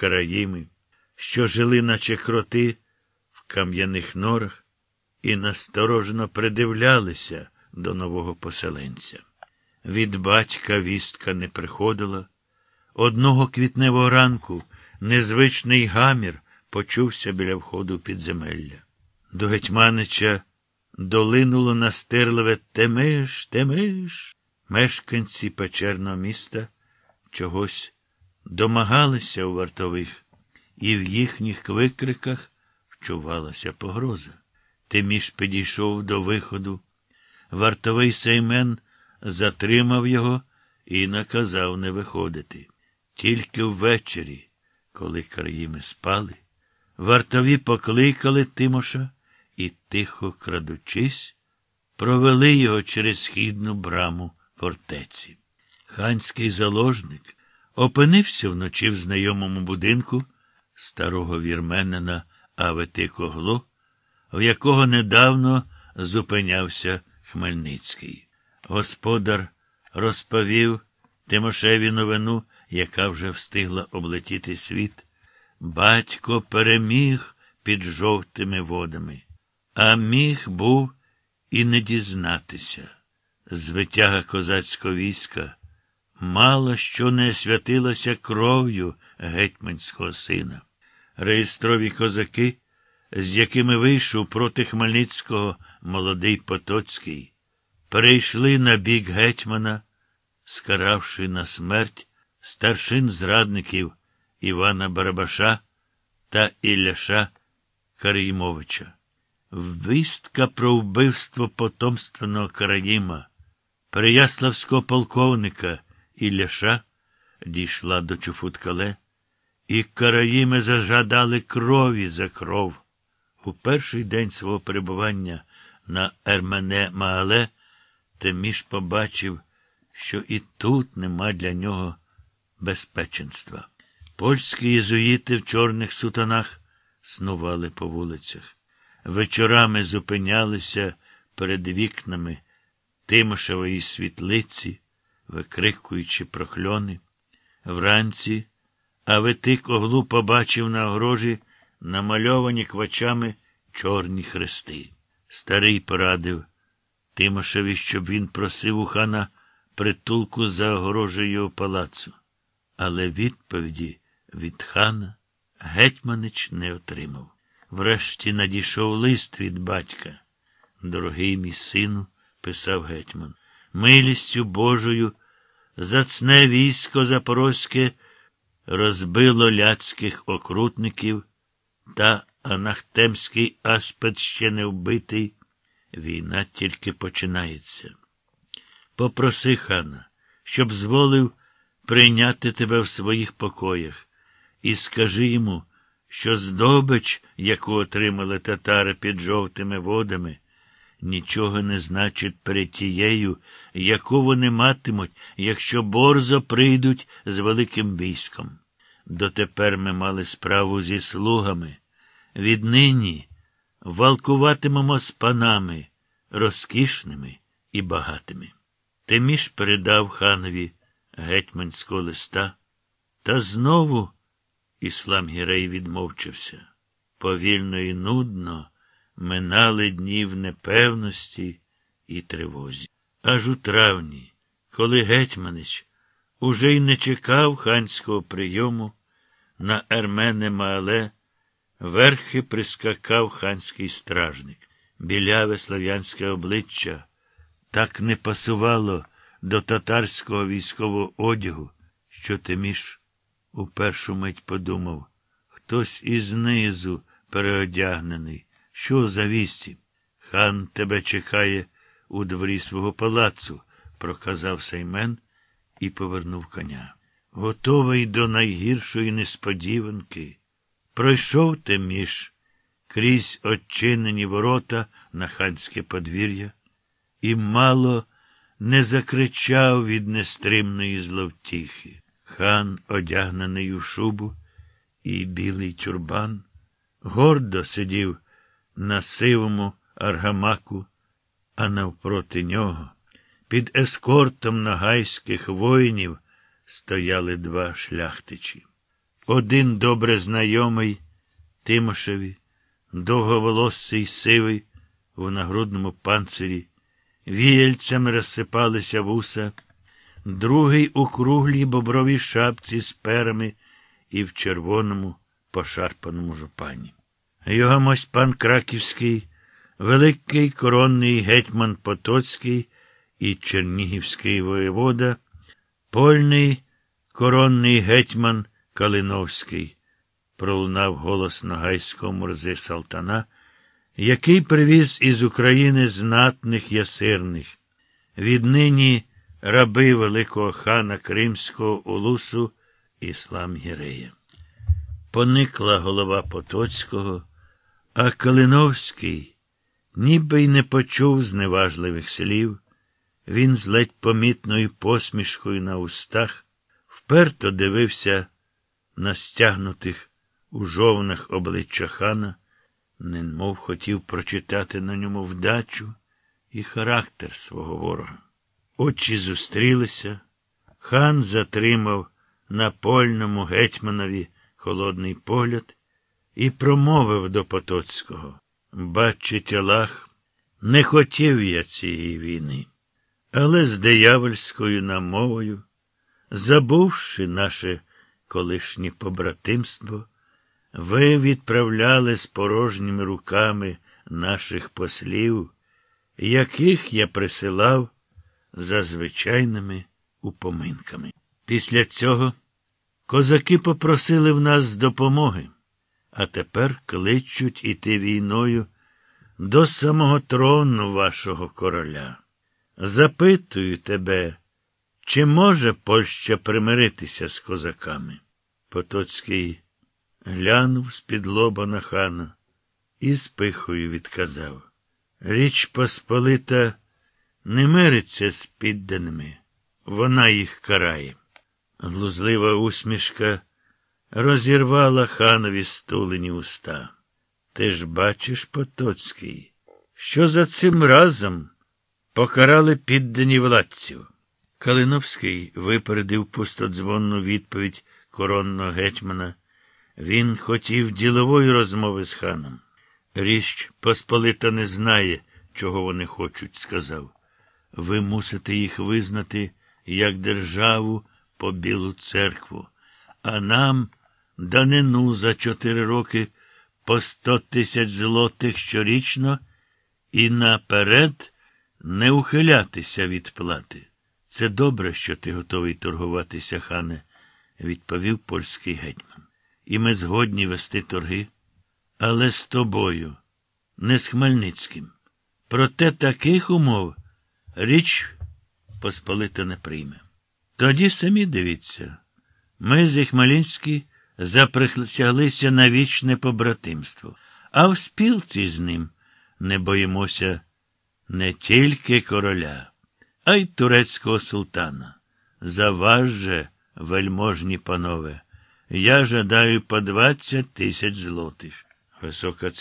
караїми, що жили, наче кроти, в кам'яних норах, і насторожно придивлялися до нового поселенця. Від батька вістка не приходила. Одного квітневого ранку незвичний гамір почувся біля входу підземелля. До Гетьманича долинуло настирливе Темиш, Темиш. Мешканці печерного міста чогось домагалися у вартових, і в їхніх викриках вчувалася погроза. Тиміш підійшов до виходу. Вартовий Сеймен затримав його і наказав не виходити. Тільки ввечері, коли кар'їми спали, вартові покликали Тимоша і, тихо крадучись, провели його через східну браму фортеці. Ханський заложник опинився вночі в знайомому будинку старого вірменина Авети Когло, в якого недавно зупинявся Хмельницький. Господар розповів Тимошеві новину, яка вже встигла облетіти світ. Батько переміг під жовтими водами, а міг був і не дізнатися. Звитяга козацького війська мало що не святилося кров'ю гетьманського сина. Реєстрові козаки, з якими вийшов проти Хмельницького молодий Потоцький, перейшли на бік гетьмана, скаравши на смерть старшин зрадників Івана Барабаша та Ілляша Каріймовича. Вістка про вбивство потомственного Караїма, Переяславського полковника Ілляша дійшла до Чуфуткале, і Караїми зажадали крові за кров. У перший день свого перебування на Ермене Маале Теміш побачив, що і тут нема для нього безпеченства. Польські єзуїти в чорних сутанах снували по вулицях. Вечорами зупинялися перед вікнами Тимошевої світлиці, викрикуючи прохльони. Вранці Аветик оглу побачив на огорожі намальовані квачами чорні хрести. Старий порадив Тимошеві, щоб він просив у хана притулку за огорожею його палацу. Але відповіді від хана гетьманич не отримав. Врешті надійшов лист від батька. Дорогий мій сину, писав гетьман, милістю Божою зацне військо Запорозьке розбило ляцьких окрутників, та Анахтемський аспет ще не вбитий. Війна тільки починається. Попроси хана, щоб зволив прийняти тебе в своїх покоях, і скажи йому, що здобич, яку отримали татари під жовтими водами, нічого не значить перед тією, яку вони матимуть, якщо борзо прийдуть з великим військом. Дотепер ми мали справу зі слугами. Віднині валкуватимемо з панами, розкішними і багатими. Тиміш передав ханові гетьманського листа, та знову іслам Гірей відмовчився. Повільно і нудно минали дні в непевності і тривозі. Аж у травні, коли гетьманич уже й не чекав ханського прийому, на Ермені Маале верхи прискакав ханський стражник. Біляве слов'янське обличчя так не пасувало до татарського військового одягу, що Тиміш у першу мить подумав хтось із низу переодягнений. Що за вісті? Хан тебе чекає у дворі свого палацу, проказав Сеймен і повернув коня. Готовий до найгіршої несподіванки, пройшов Тиміш крізь очинені ворота на ханське подвір'я і мало не закричав від нестримної зловтіхи. Хан, одягнений у шубу і білий тюрбан, гордо сидів на сивому аргамаку, а навпроти нього, під ескортом нагайських воїнів, стояли два шляхтичі. один добре знайомий Тимошеві, довговолосий сивий в нагрудному панцирі, віяльцями розсипалися вуса, другий у круглій бобровій шапці з перами і в червоному пошарпаному жупані. Його мось пан Краківський, великий коронний гетьман Потоцький і Чернігівський воєвода, польний коронний гетьман Калиновський, пролунав голос нагайського мурзи Салтана, який привіз із України знатних ясирних. Віднині раби великого хана Кримського улусу Іслам Гірея. Поникла голова Потоцького, а Калиновський ніби й не почув зневажливих слів. Він з ледь помітною посмішкою на устах вперто дивився на стягнутих у жовнах обличчя хана, немов хотів прочитати на ньому вдачу і характер свого ворога. Очі зустрілися, хан затримав на польному гетьманові холодний погляд і промовив до Потоцького. Бачить Аллах, не хотів я цієї війни, але з диявольською намовою, забувши наше колишнє побратимство, ви відправляли з порожніми руками наших послів, яких я присилав за звичайними упоминками. Після цього козаки попросили в нас допомоги, а тепер кличуть іти війною до самого трону вашого короля. Запитую тебе, чи може Польща примиритися з козаками? Потоцький глянув з-під лоба на хана і з пихою відказав. Річ Посполита не мириться з підданими, вона їх карає. Глузлива усмішка розірвала ханові стулені уста. Ти ж бачиш, Потоцький, що за цим разом покарали піддані владців. Калиновський випередив пустодзвонну відповідь коронного гетьмана. Він хотів ділової розмови з ханом. Річ Посполита не знає, чого вони хочуть, сказав. Ви мусите їх визнати як державу по білу церкву, а нам данину за чотири роки по сто тисяч злотих щорічно і наперед не ухилятися від плати. Це добре, що ти готовий торгуватися, хане, відповів польський гетьман. І ми згодні вести торги, але з тобою, не з Хмельницьким. Проте таких умов річ Посполита не прийме. Тоді самі дивіться, ми з Хмельницькі заприсяглися на вічне побратимство, а в спілці з ним не боїмося не тільки короля, а й турецького султана. За вас же, вельможні панове, я жадаю по двадцять тисяч злотих. Висока ціна.